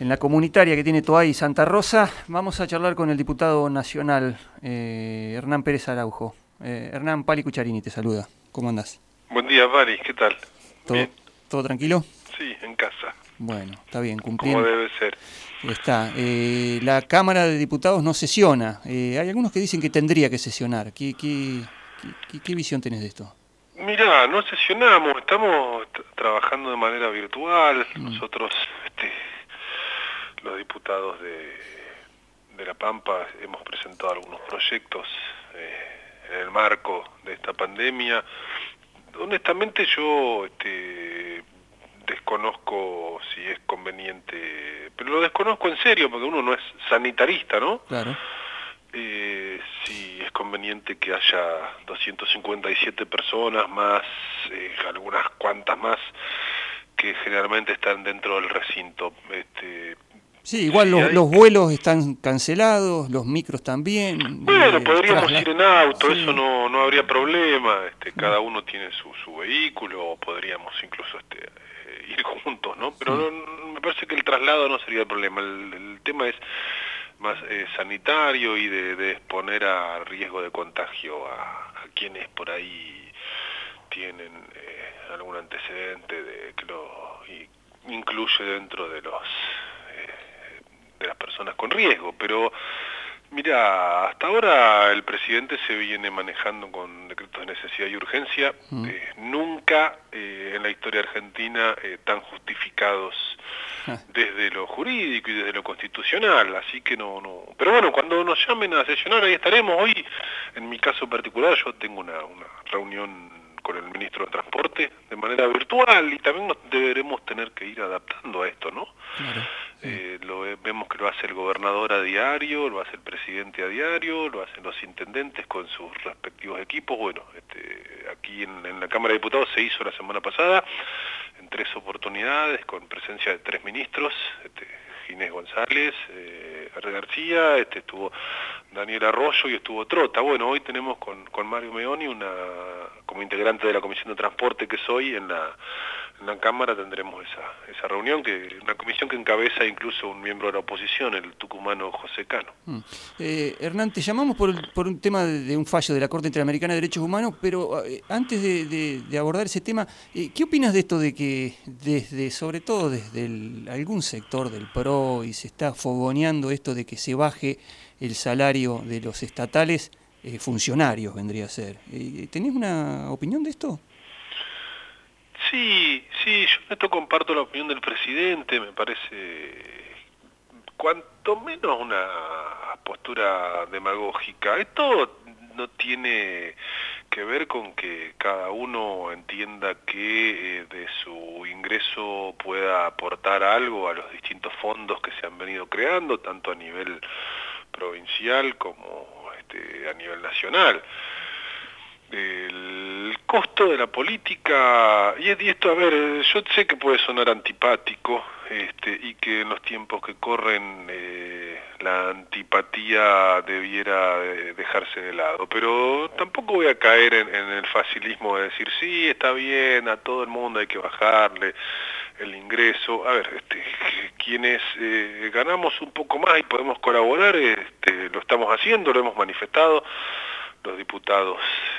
en la comunitaria que tiene Toay y Santa Rosa. Vamos a charlar con el diputado nacional eh, Hernán Pérez Araujo. Eh, Hernán Pali Cucharini te saluda. ¿Cómo andás? Buen día, Mari. ¿Qué tal? ¿Todo, ¿Todo tranquilo? Sí, en casa. Bueno, está bien, cumpliendo. Como debe ser. Está. Eh, la Cámara de Diputados no sesiona. hay algunos que dicen que tendría que sesionar. ¿Qué, qué, qué, visión tenés de esto? Mirá, no sesionamos, estamos trabajando de manera virtual. Mm. Nosotros, los diputados de, de La Pampa, hemos presentado algunos proyectos eh, en el marco de esta pandemia. Honestamente yo este, desconozco si es conveniente, pero lo desconozco en serio porque uno no es sanitarista, ¿no? Claro. Eh, si es conveniente que haya 257 personas más, eh, algunas cuantas más que generalmente están dentro del recinto. Este, Sí, igual los, vuelos están cancelados, los micros también. Bueno, eh, podríamos ir en auto, eso no, no habría problema. Este, cada uno tiene su, su vehículo, podríamos incluso este, eh, ir juntos, ¿no? Pero me parece que el traslado no sería el problema. El, tema es más eh, sanitario y de, exponer a riesgo de contagio a, quienes por ahí tienen algún antecedente de que lo incluye dentro de los de las personas con riesgo, pero mira, hasta ahora el presidente se viene manejando con decretos de necesidad y urgencia, mm. eh, nunca eh, en la historia argentina eh, tan justificados ah. desde lo jurídico y desde lo constitucional, así que no, no, pero bueno, cuando nos llamen a sesionar ahí estaremos, hoy en mi caso particular yo tengo una, una reunión con el ministro de Transporte de manera virtual y también nos deberemos tener que ir adaptando a esto, ¿no? Eh, lo vemos que lo hace el gobernador a diario, lo hace el presidente a diario, lo hacen los intendentes con sus respectivos equipos. Bueno, este, aquí en, la Cámara de Diputados se hizo la semana pasada en tres oportunidades con presencia de tres ministros, este, Ginés González, eh, García, este, estuvo Daniel Arroyo y estuvo Trota. Bueno, hoy tenemos con, con Mario Meoni una como integrante de la Comisión de Transporte que soy en la en la Cámara tendremos esa, esa reunión, que una comisión que encabeza incluso un miembro de la oposición, el tucumano José Cano. Mm. Eh, Hernán, te llamamos por, por un tema de, un fallo de la Corte Interamericana de Derechos Humanos, pero eh, antes de, abordar ese tema, eh, ¿qué opinas de esto de que desde, sobre todo desde algún sector del PRO, y se está fogoneando esto de que se baje el salario de los estatales, funcionarios vendría a ser? ¿Tenés una opinión de esto? Sí, sí, yo en esto comparto la opinión del presidente, me parece cuanto menos una postura demagógica. Esto no tiene que ver con que cada uno entienda que eh, de su ingreso pueda aportar algo a los distintos fondos que se han venido creando, tanto a nivel provincial como este, a nivel nacional costo de la política, y esto, a ver, yo sé que puede sonar antipático, este, y que en los tiempos que corren eh, la antipatía debiera dejarse de lado, pero tampoco voy a caer en, el facilismo de decir, sí, está bien, a todo el mundo hay que bajarle el ingreso. A ver, este, quienes eh, ganamos un poco más y podemos colaborar, este, lo estamos haciendo, lo hemos manifestado, los diputados,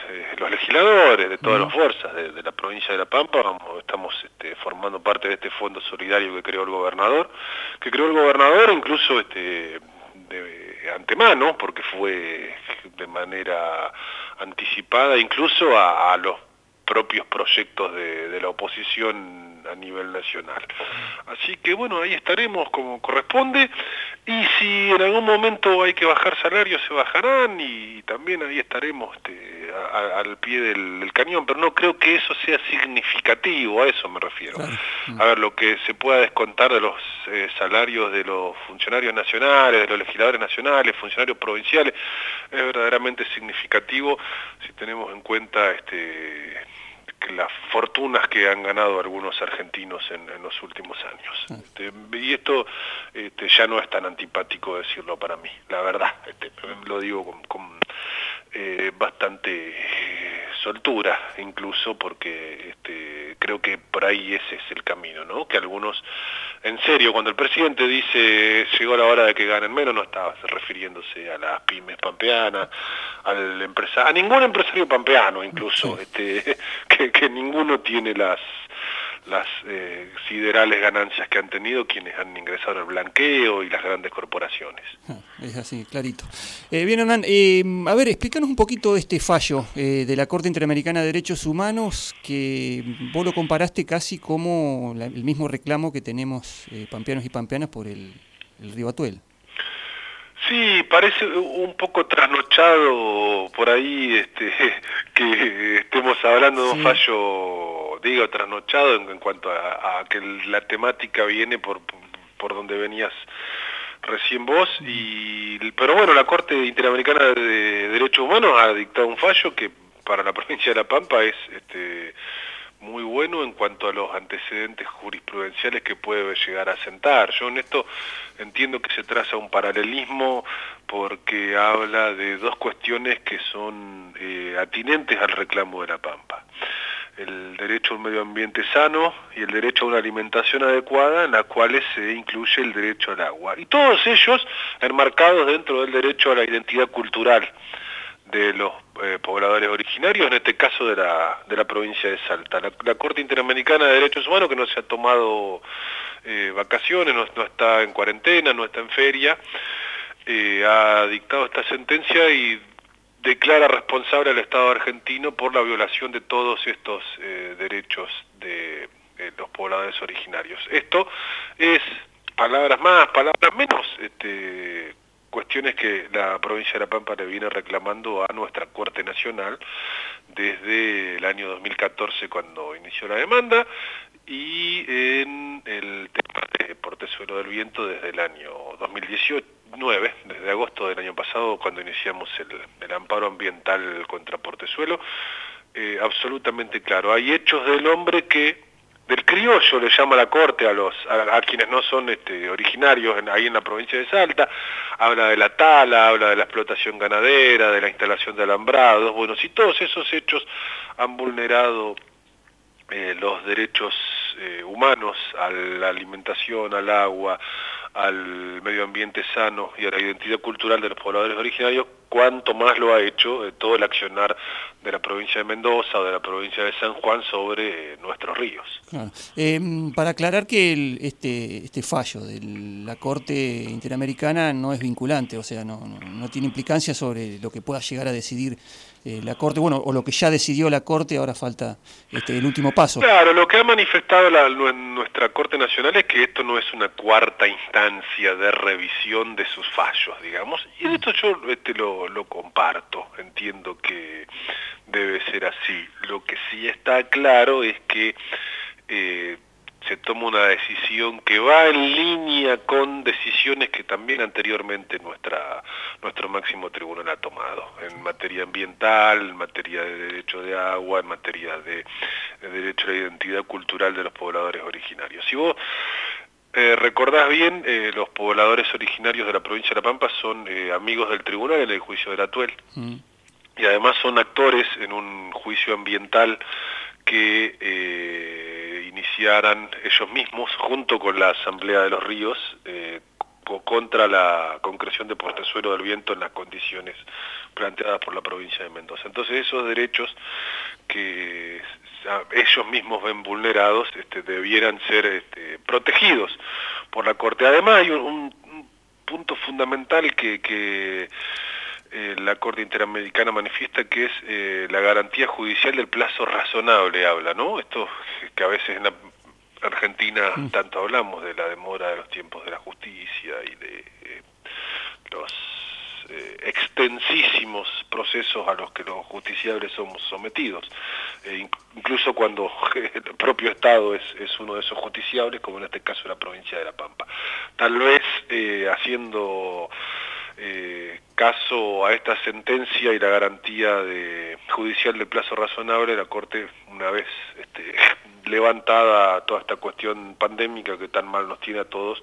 eh, los legisladores de todas las fuerzas de, la provincia de La Pampa, estamos este, formando parte de este fondo solidario que creó el gobernador, que creó el gobernador incluso este, de antemano, porque fue de manera anticipada incluso a, los propios proyectos de la oposición a nivel nacional. Así que bueno, ahí estaremos como corresponde y si en algún momento hay que bajar salarios se bajarán y también ahí estaremos este, al pie del, cañón, pero no creo que eso sea significativo, a eso me refiero. A ver, lo que se pueda descontar de los eh, salarios de los funcionarios nacionales, de los legisladores nacionales, funcionarios provinciales, es verdaderamente significativo si tenemos en cuenta este fortunas que han ganado algunos argentinos en, los últimos años. Ah. Este, y esto este, ya no es tan antipático decirlo para mí, la verdad, este, lo digo con, eh, bastante soltura, incluso porque este, creo que por ahí ese es el camino, ¿no? Que algunos, en serio, cuando el presidente dice llegó la hora de que ganen menos, no estaba refiriéndose a las pymes pampeanas, al empresa, a ningún empresario pampeano incluso, este, que, que ninguno tiene las las eh, siderales ganancias que han tenido quienes han ingresado al blanqueo y las grandes corporaciones. Ah, es así, clarito. Eh, bien, Hernán, eh, a ver, explícanos un poquito este fallo de la Corte Interamericana de Derechos Humanos, que vos lo comparaste casi como el mismo reclamo que tenemos pampeanos y pampeanas por el, río Atuel. Sí, parece un poco trasnochado por ahí este, que estemos hablando de un fallo digo, trasnochado en, cuanto a, que la temática viene por, por donde venías recién vos, y, pero bueno, la Corte Interamericana de Derechos Humanos ha dictado un fallo que para la provincia de La Pampa es este, muy bueno en cuanto a los antecedentes jurisprudenciales que puede llegar a sentar. Yo en esto entiendo que se traza un paralelismo porque habla de dos cuestiones que son eh, atinentes al reclamo de La Pampa el derecho a un medio ambiente sano y el derecho a una alimentación adecuada, en las cuales se incluye el derecho al agua. Y todos ellos enmarcados dentro del derecho a la identidad cultural de los eh, pobladores originarios, en este caso de la, de la provincia de Salta. La, Corte Interamericana de Derechos Humanos, que no se ha tomado eh, vacaciones, no, está en cuarentena, no está en feria, eh, ha dictado esta sentencia y declara responsable al Estado argentino por la violación de todos estos derechos de los pobladores originarios. Esto es palabras más, palabras menos, este, cuestiones que la provincia de La Pampa le viene reclamando a nuestra Corte Nacional desde el año 2014 cuando inició la demanda y en el tema de Portezuelo del Viento desde el año 2018 9, desde agosto del año pasado, cuando iniciamos el, amparo ambiental contra Portezuelo, eh, absolutamente claro. Hay hechos del hombre que, del criollo le llama la corte a, los, a, quienes no son este, originarios ahí en la provincia de Salta, habla de la tala, habla de la explotación ganadera, de la instalación de alambrados, bueno, si todos esos hechos han vulnerado eh, los derechos eh, humanos a la alimentación, al agua, al medio ambiente sano y a la identidad cultural de los pobladores originarios, cuanto más lo ha hecho eh, todo el accionar de la provincia de Mendoza o de la provincia de San Juan sobre eh, nuestros ríos. Em, para aclarar que este, este fallo de la Corte Interamericana no es vinculante, o sea, no, no tiene implicancia sobre lo que pueda llegar a decidir eh, la Corte, bueno, o lo que ya decidió la Corte, ahora falta este, el último paso. Claro, lo que ha manifestado la, nuestra Corte Nacional es que esto no es una cuarta instancia de revisión de sus fallos, digamos, y de esto yo este, lo, lo comparto, entiendo que debe ser así. Lo que sí está claro es que eh, se toma una decisión que va en línea con decisiones que también anteriormente nuestra, nuestro máximo tribunal ha tomado, en materia ambiental, en materia de derecho de agua, en materia de, derecho a la identidad cultural de los pobladores originarios. Si vos eh, recordás bien, eh, los pobladores originarios de la provincia de La Pampa son eh, amigos del tribunal en el juicio de la Tuel, mm. y además son actores en un juicio ambiental que iniciaran ellos mismos, junto con la Asamblea de los Ríos, contra la concreción de Portezuelo del Viento en las condiciones planteadas por la provincia de Mendoza. Entonces esos derechos que ellos mismos ven vulnerados este, debieran ser este, protegidos por la Corte. Además hay un, punto fundamental que eh, la Corte Interamericana manifiesta que es eh, la garantía judicial del plazo razonable, habla, ¿no? Esto que a veces en la Argentina mm. tanto hablamos de la demora de los tiempos de la justicia y de eh, los extensísimos procesos a los que los justiciables somos sometidos, incluso cuando el propio Estado es, uno de esos justiciables, como en este caso la provincia de La Pampa. Tal vez haciendo eh, caso a esta sentencia y la garantía de, judicial de plazo razonable, la Corte, una vez este, levantada toda esta cuestión pandémica que tan mal nos tiene a todos,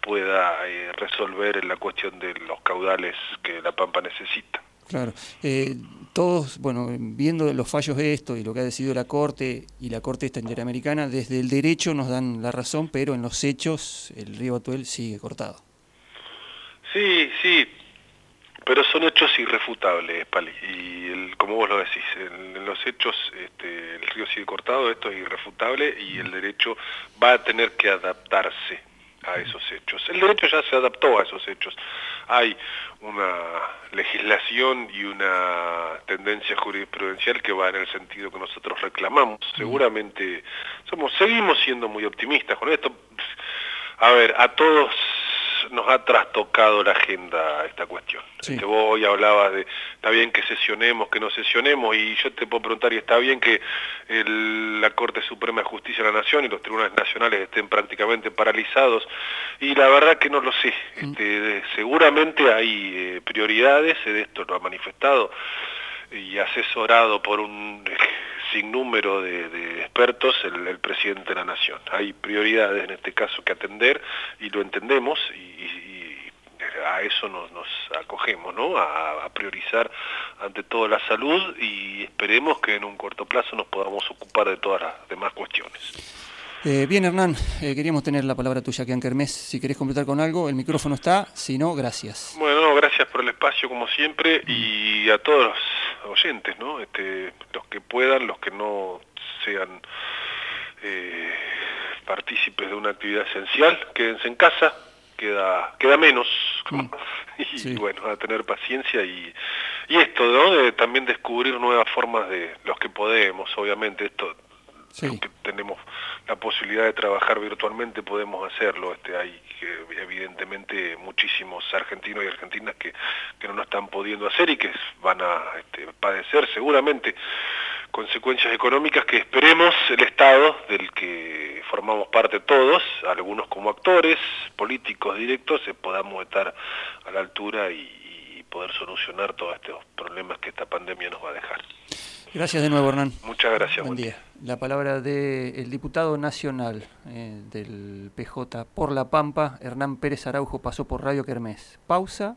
pueda eh, resolver en la cuestión de los caudales que La Pampa necesita. Claro. Eh, todos, bueno, viendo los fallos de esto y lo que ha decidido la Corte y la Corte esta interamericana, desde el derecho nos dan la razón, pero en los hechos el río Atuel sigue cortado. Sí, sí, pero son hechos irrefutables, Pali, y el, como vos lo decís, en, los hechos este, el río sigue cortado, esto es irrefutable y el derecho va a tener que adaptarse a esos hechos. El derecho ya se adaptó a esos hechos. Hay una legislación y una tendencia jurisprudencial que va en el sentido que nosotros reclamamos. Seguramente somos, seguimos siendo muy optimistas con esto. A ver, a todos nos ha trastocado la agenda esta cuestión. Este, vos hoy hablabas de, está bien que sesionemos, que no sesionemos, y yo te puedo preguntar, y está bien que la Corte Suprema de Justicia de la Nación y los tribunales nacionales estén prácticamente paralizados, y la verdad que no lo sé. Mm. Este, seguramente hay eh, prioridades, de esto lo ha manifestado y asesorado por un sinnúmero de, de expertos el, presidente de la Nación. Hay prioridades en este caso que atender y lo entendemos y, a eso nos, acogemos, ¿no? A, priorizar ante todo la salud y esperemos que en un corto plazo nos podamos ocupar de todas las demás cuestiones. Eh, bien, Hernán, eh, queríamos tener la palabra tuya aquí en Kermés. Si querés completar con algo, el micrófono está, si no, gracias. Bueno, gracias por el espacio como siempre y a todos los oyentes, ¿no? Este, los que puedan, los que no sean eh, partícipes de una actividad esencial, quédense en casa, queda queda menos mm. y bueno a tener paciencia y, y esto ¿no? de también descubrir nuevas formas de los que podemos obviamente esto que tenemos la posibilidad de trabajar virtualmente podemos hacerlo. Este, hay evidentemente muchísimos argentinos y argentinas que, que no lo están pudiendo hacer y que van a este, padecer seguramente consecuencias económicas que esperemos el Estado, del que formamos parte todos, algunos como actores, políticos directos, podamos estar a la altura y, y poder solucionar todos estos problemas que esta pandemia nos va a dejar. Gracias de nuevo, Hernán. Muchas gracias. Buen día. La palabra del diputado nacional eh, del PJ por La Pampa, Hernán Pérez Araujo, pasó por Radio Kermés. Pausa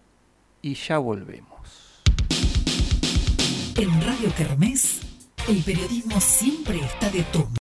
y ya volvemos. En Radio Kermés, el periodismo siempre está de turno.